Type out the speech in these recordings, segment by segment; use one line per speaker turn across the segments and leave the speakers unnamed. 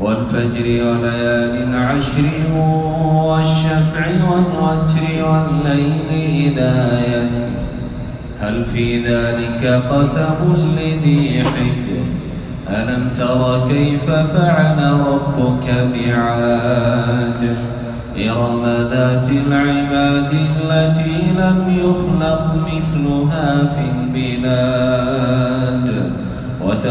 والفجر وليال عشر والشفع والوتر والليل إذا يسر. هل في ذلك قسم لذي حجر؟ ألم تر كيف فعل ربك بعاد؟ إرم ذات العباد التي لم يخلق مثلها في البلاد.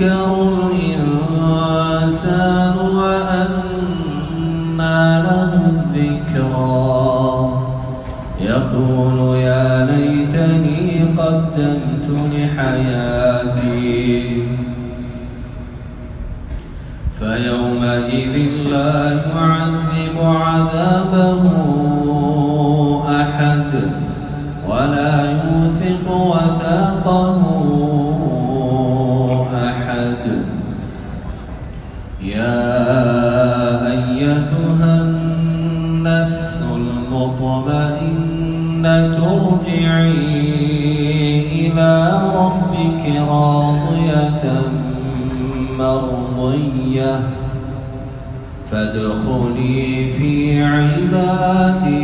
يتذكر الإنسان وأنى له الذكرى. يقول يا ليتني قدمت لحياتي. فيومئذ لا يعذب عذابه ربك راضية مرضية فادخلي في عبادي